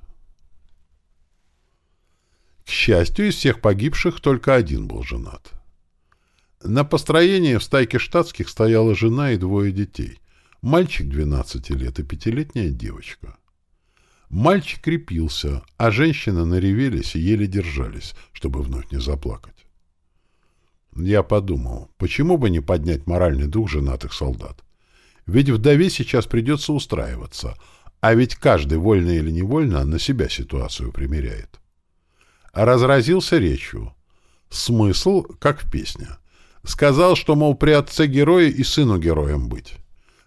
К счастью, из всех погибших только один был женат. На построении в стайке штатских стояла жена и двое детей. Мальчик 12 лет и пятилетняя девочка. Мальчик крепился, а женщины наревелись и еле держались, чтобы вновь не заплакать. Я подумал, почему бы не поднять моральный дух женатых солдат? Ведь вдове сейчас придется устраиваться, а ведь каждый, вольно или невольно, на себя ситуацию примеряет. Разразился речью. Смысл, как в песне. Сказал, что, мол, при отце героя и сыну героем быть.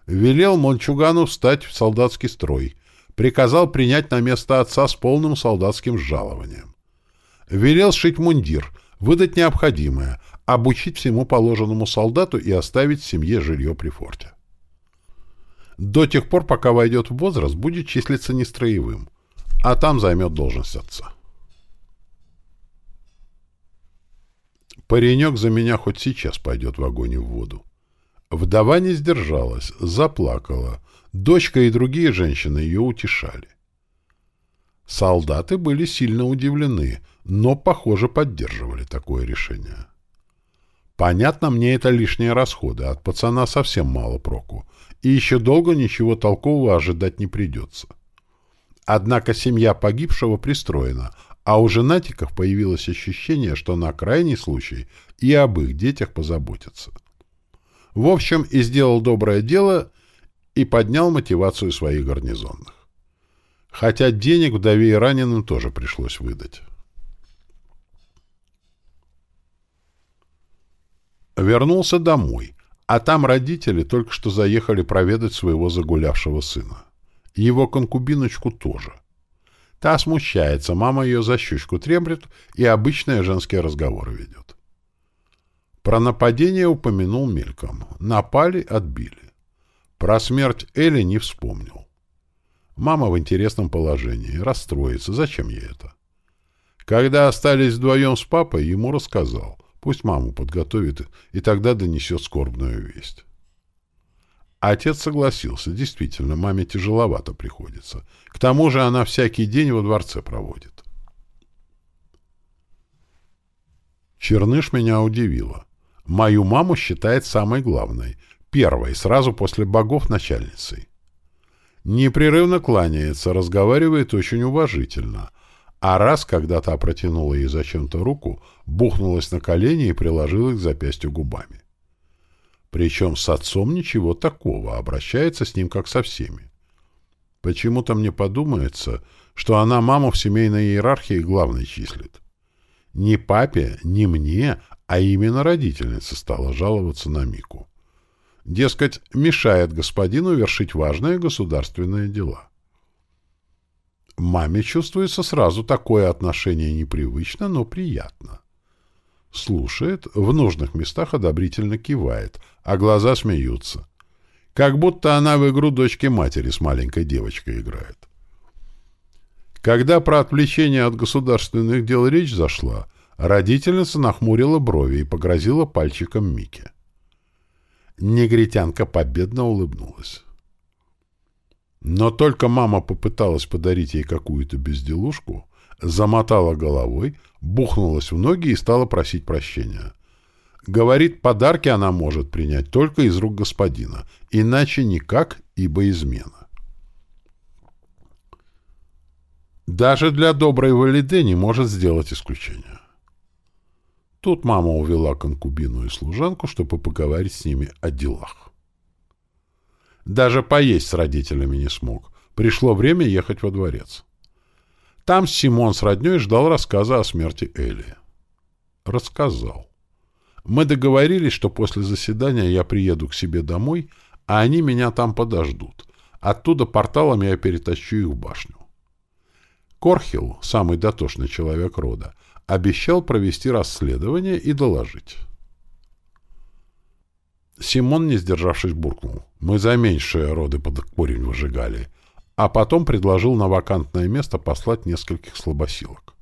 Велел Мончугану встать в солдатский строй. Приказал принять на место отца с полным солдатским жалованием. Велел сшить мундир, выдать необходимое, обучить всему положенному солдату и оставить семье жилье при форте. До тех пор, пока войдет в возраст, будет числиться нестроевым, а там займет должность отца. Паренек за меня хоть сейчас пойдет в огонь и в воду. Вдова не сдержалась, заплакала. Дочка и другие женщины ее утешали. Солдаты были сильно удивлены, но, похоже, поддерживали такое решение. Понятно, мне это лишние расходы, от пацана совсем мало проку, и еще долго ничего толкового ожидать не придется. Однако семья погибшего пристроена, а у женатиков появилось ощущение, что на крайний случай и об их детях позаботятся. В общем, и сделал доброе дело и поднял мотивацию своих гарнизонных. Хотя денег вдове и раненым тоже пришлось выдать. Вернулся домой, а там родители только что заехали проведать своего загулявшего сына. Его конкубиночку тоже. Та смущается, мама ее за щучку треплет и обычные женские разговоры ведет. Про нападение упомянул мельком. Напали, отбили. Про смерть Эли не вспомнил. Мама в интересном положении, расстроится. Зачем ей это? Когда остались вдвоем с папой, ему рассказал. Пусть маму подготовит, и тогда донесет скорбную весть. Отец согласился. Действительно, маме тяжеловато приходится. К тому же она всякий день во дворце проводит. Черныш меня удивила. Мою маму считает самой главной, первой, сразу после богов начальницей. Непрерывно кланяется, разговаривает очень уважительно, а раз, когда та протянула ей зачем-то руку, бухнулась на колени и приложила к запястью губами. Причем с отцом ничего такого, обращается с ним как со всеми. Почему-то мне подумается, что она маму в семейной иерархии главной числит. Не папе, не мне, а именно родительница стала жаловаться на Мику. Дескать, мешает господину вершить важные государственные дела. Маме чувствуется сразу такое отношение непривычно, но приятно. Слушает, в нужных местах одобрительно кивает, а глаза смеются. Как будто она в игру дочки матери с маленькой девочкой играет. Когда про отвлечение от государственных дел речь зашла, родительница нахмурила брови и погрозила пальчиком Мике. Негритянка победно улыбнулась. Но только мама попыталась подарить ей какую-то безделушку, замотала головой, бухнулась в ноги и стала просить прощения. Говорит, подарки она может принять только из рук господина, иначе никак, ибо измена. Даже для доброй Валиде не может сделать исключение. Тут мама увела конкубину и служанку, чтобы поговорить с ними о делах. Даже поесть с родителями не смог. Пришло время ехать во дворец. Там Симон с роднёй ждал рассказа о смерти Эли. Рассказал. Мы договорились, что после заседания я приеду к себе домой, а они меня там подождут. Оттуда порталом я перетащу их в башню. Корхил, самый дотошный человек рода, обещал провести расследование и доложить. Симон, не сдержавшись, буркнул. Мы за меньшие роды под корень выжигали. А потом предложил на вакантное место послать нескольких слабосилок.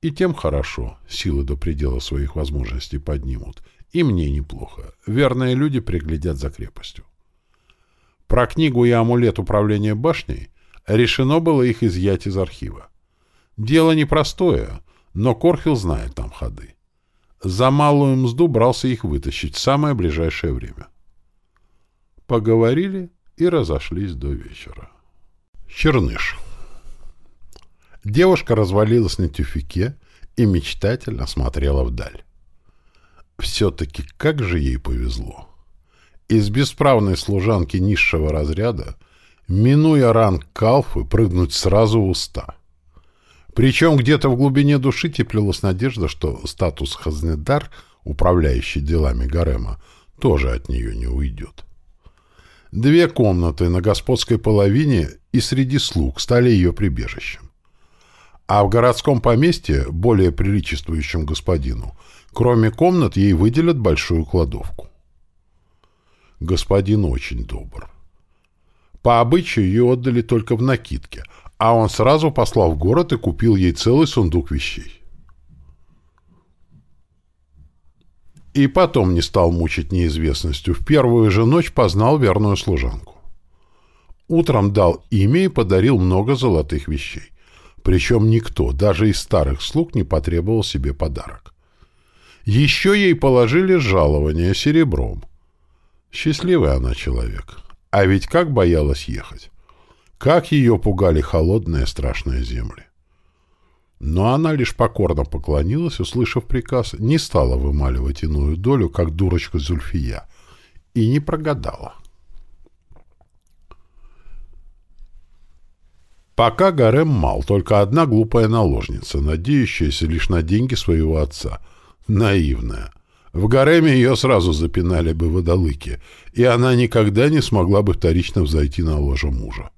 И тем хорошо, силы до предела своих возможностей поднимут. И мне неплохо. Верные люди приглядят за крепостью. Про книгу и амулет управления башней решено было их изъять из архива. Дело непростое, но Корхил знает там ходы. За малую мзду брался их вытащить в самое ближайшее время. Поговорили и разошлись до вечера. Черныш. Девушка развалилась на тюфике и мечтательно смотрела вдаль. Все-таки как же ей повезло. Из бесправной служанки низшего разряда минуя ранг Калфы, прыгнуть сразу в уста. Причем где-то в глубине души теплилась надежда, что статус Хазнедар, управляющий делами Гарема, тоже от нее не уйдет. Две комнаты на господской половине и среди слуг стали ее прибежищем. А в городском поместье, более приличествующем господину, кроме комнат ей выделят большую кладовку. Господин очень добр. По обычаю ее отдали только в накидке, а он сразу послал в город и купил ей целый сундук вещей. И потом не стал мучить неизвестностью. В первую же ночь познал верную служанку. Утром дал имя и подарил много золотых вещей. Причем никто, даже из старых слуг, не потребовал себе подарок. Еще ей положили жалование серебром. Счастливый она человек. А ведь как боялась ехать! Как ее пугали холодные страшные земли! Но она лишь покорно поклонилась, услышав приказ, не стала вымаливать иную долю, как дурочка Зульфия, и не прогадала. Пока Гарем мал, только одна глупая наложница, надеющаяся лишь на деньги своего отца. Наивная. В гареме ее сразу запинали бы водолыки, и она никогда не смогла бы вторично взойти на ложе мужа.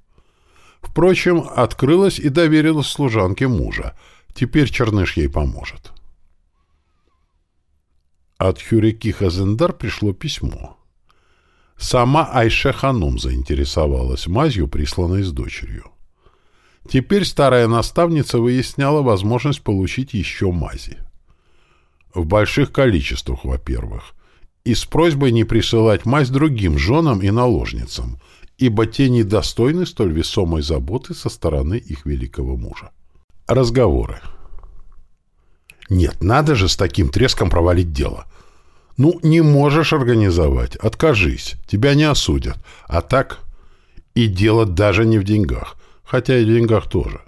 Впрочем, открылась и доверилась служанке мужа. Теперь Черныш ей поможет. От Хюрики Хазендар пришло письмо. Сама Айше Ханум заинтересовалась мазью, присланной с дочерью. Теперь старая наставница выясняла возможность получить еще мази. В больших количествах, во-первых. И с просьбой не присылать мазь другим женам и наложницам, ибо те недостойны столь весомой заботы со стороны их великого мужа. Разговоры. Нет, надо же с таким треском провалить дело. Ну, не можешь организовать, откажись, тебя не осудят. А так и дело даже не в деньгах, хотя и в деньгах тоже.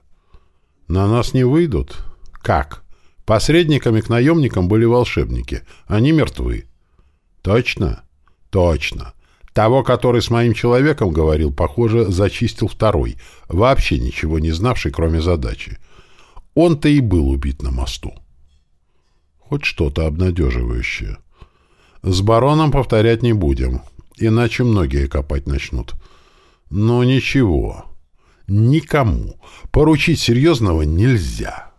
На нас не выйдут? Как? Посредниками к наемникам были волшебники. Они мертвы. Точно? Точно. Того, который с моим человеком говорил, похоже, зачистил второй, вообще ничего не знавший, кроме задачи. Он-то и был убит на мосту. Хоть что-то обнадеживающее. С бароном повторять не будем, иначе многие копать начнут. Но ничего. Никому. Поручить серьезного нельзя.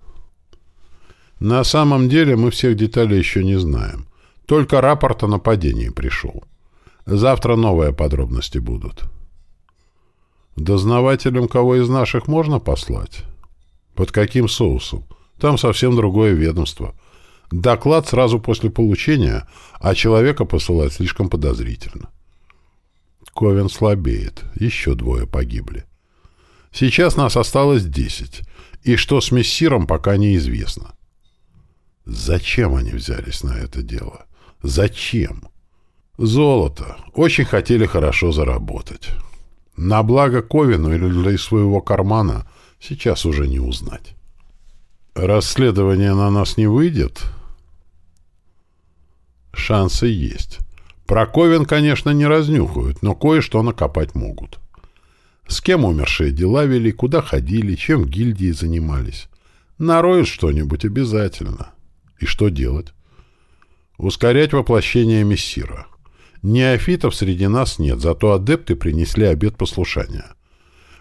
На самом деле мы всех деталей еще не знаем. Только рапорт о нападении пришел. Завтра новые подробности будут. Дознавателям кого из наших можно послать? Под каким соусом? Там совсем другое ведомство. Доклад сразу после получения, а человека посылать слишком подозрительно. Ковен слабеет. Еще двое погибли. Сейчас нас осталось десять. И что с мессиром, пока неизвестно. Зачем они взялись на это дело? Зачем? Золото. Очень хотели хорошо заработать. На благо Ковину или для своего кармана сейчас уже не узнать. Расследование на нас не выйдет? Шансы есть. Про Ковен, конечно, не разнюхают, но кое-что накопать могут. С кем умершие дела вели, куда ходили, чем гильдии занимались. Нароют что-нибудь обязательно. И что делать? Ускорять воплощение мессира. Неофитов среди нас нет, зато адепты принесли обет послушания.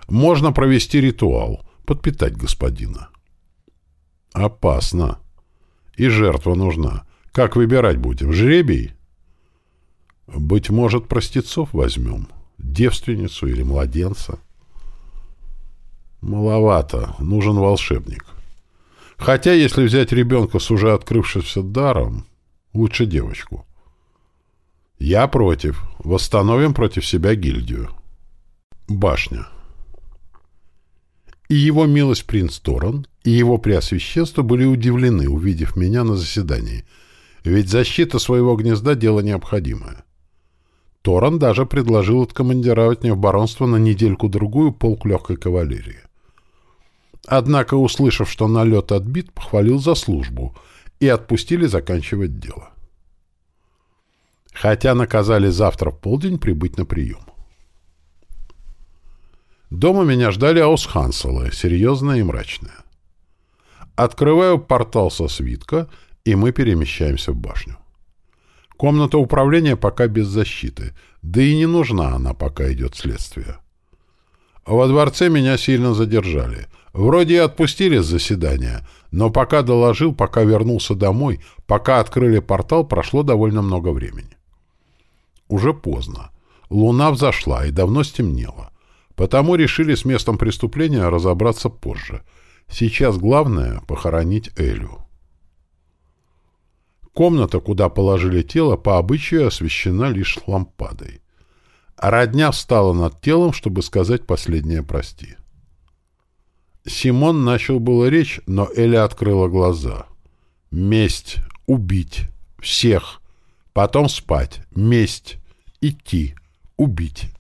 Можно провести ритуал, подпитать господина. Опасно. И жертва нужна. Как выбирать будем? Жребий? Быть может, простецов возьмем? Девственницу или младенца? Маловато. Нужен волшебник. Хотя, если взять ребенка с уже открывшимся даром, лучше девочку. Я против. Восстановим против себя гильдию. Башня. И его милость принц Торон, и его преосвященство были удивлены, увидев меня на заседании. Ведь защита своего гнезда — дело необходимое. Торон даже предложил откомандировать мне в баронство на недельку-другую полк легкой кавалерии. Однако, услышав, что налет отбит, похвалил за службу и отпустили заканчивать дело хотя наказали завтра в полдень прибыть на прием. Дома меня ждали аусханселы, серьезная и мрачная. Открываю портал со свитка, и мы перемещаемся в башню. Комната управления пока без защиты, да и не нужна она, пока идет следствие. Во дворце меня сильно задержали. Вроде и отпустили с заседания, но пока доложил, пока вернулся домой, пока открыли портал, прошло довольно много времени. Уже поздно. Луна взошла и давно стемнело. Потому решили с местом преступления разобраться позже. Сейчас главное — похоронить Элю. Комната, куда положили тело, по обычаю освещена лишь лампадой. А родня встала над телом, чтобы сказать последнее «прости». Симон начал было речь, но Эля открыла глаза. «Месть! Убить! Всех! Потом спать. Месть. Идти. Убить.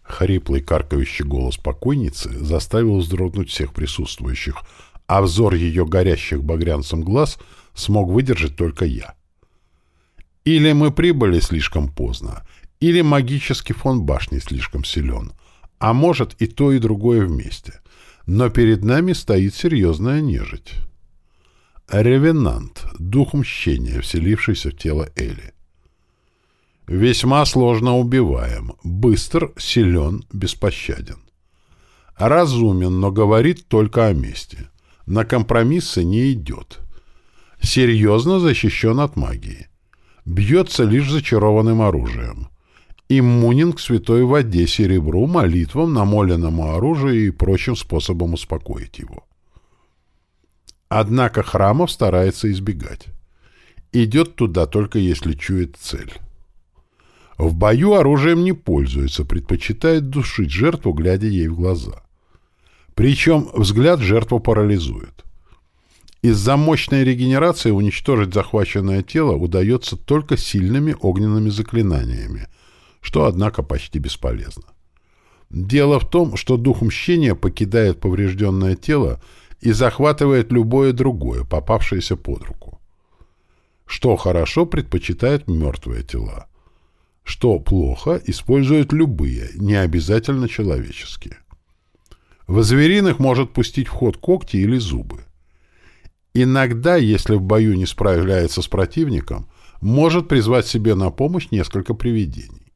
Хриплый каркающий голос покойницы заставил вздрогнуть всех присутствующих, а взор ее горящих багрянцем глаз смог выдержать только я. Или мы прибыли слишком поздно, или магический фон башни слишком силен, а может и то, и другое вместе. Но перед нами стоит серьезная нежить. Ревенант, дух мщения, вселившийся в тело Эли. Весьма сложно убиваем, быстр, силен, беспощаден. Разумен, но говорит только о мести. На компромиссы не идет. Серьезно защищен от магии. Бьется лишь зачарованным оружием. Иммунен к святой воде, серебру, молитвам, намоленному оружию и прочим способам успокоить его. Однако храмов старается избегать. Идет туда только если чует цель. В бою оружием не пользуется, предпочитает душить жертву, глядя ей в глаза. Причем взгляд жертву парализует. Из-за мощной регенерации уничтожить захваченное тело удается только сильными огненными заклинаниями, что, однако, почти бесполезно. Дело в том, что дух мщения покидает поврежденное тело и захватывает любое другое, попавшееся под руку. Что хорошо, предпочитает мертвые тела. Что плохо, использует любые, не обязательно человеческие. В звериных может пустить в ход когти или зубы. Иногда, если в бою не справляется с противником, может призвать себе на помощь несколько привидений.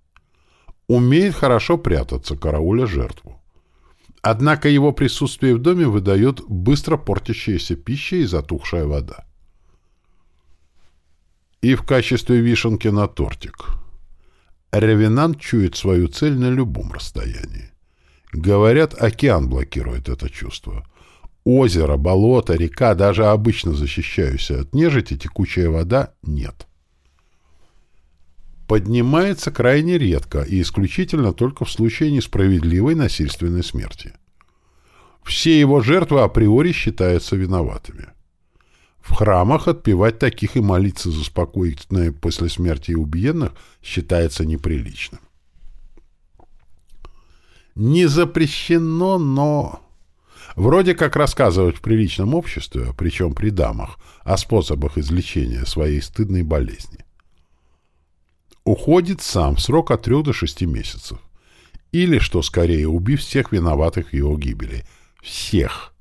Умеет хорошо прятаться, карауля жертву. Однако его присутствие в доме выдает быстро портящаяся пища и затухшая вода. И в качестве вишенки на тортик. Ревенант чует свою цель на любом расстоянии. Говорят, океан блокирует это чувство. Озеро, болото, река, даже обычно защищающаяся от нежити текучая вода — нет поднимается крайне редко и исключительно только в случае несправедливой насильственной смерти. Все его жертвы априори считаются виноватыми. В храмах отпевать таких и молиться за спокойное после смерти убиенных считается неприличным. Не запрещено, но... Вроде как рассказывать в приличном обществе, причем при дамах, о способах излечения своей стыдной болезни. Уходит сам в срок от трех до шести месяцев. Или, что скорее, убив всех виноватых в его гибели. Всех.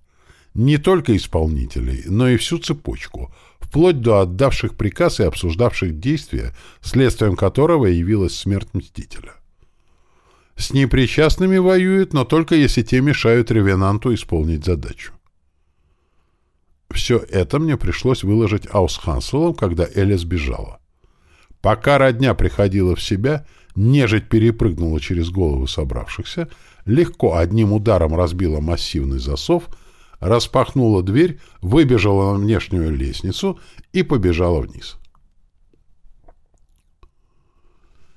Не только исполнителей, но и всю цепочку, вплоть до отдавших приказ и обсуждавших действия, следствием которого явилась смерть Мстителя. С непричастными воюет, но только если те мешают ревенанту исполнить задачу. Все это мне пришлось выложить Аусханселом, когда Эля сбежала. Пока родня приходила в себя, нежить перепрыгнула через головы собравшихся, легко одним ударом разбила массивный засов, распахнула дверь, выбежала на внешнюю лестницу и побежала вниз.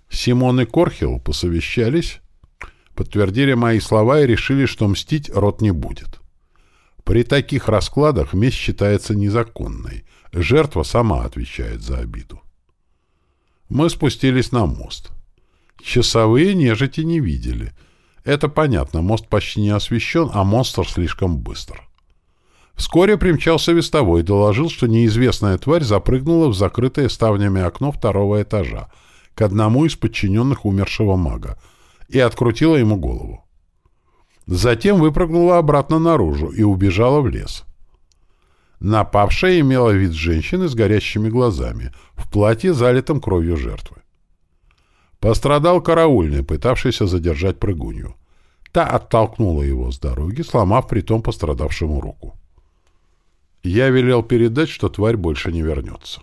Симон и Корхил посовещались, подтвердили мои слова и решили, что мстить рот не будет. При таких раскладах месть считается незаконной. Жертва сама отвечает за обиду. Мы спустились на мост. Часовые нежити не видели. Это понятно, мост почти не освещен, а монстр слишком быстр. Вскоре примчался вестовой и доложил, что неизвестная тварь запрыгнула в закрытое ставнями окно второго этажа к одному из подчиненных умершего мага, и открутила ему голову. Затем выпрыгнула обратно наружу и убежала в лес. Напавшая имела вид женщины с горящими глазами, в платье, залитом кровью жертвы. Пострадал караульный, пытавшийся задержать прыгунью. Та оттолкнула его с дороги, сломав притом пострадавшему руку. Я велел передать, что тварь больше не вернется.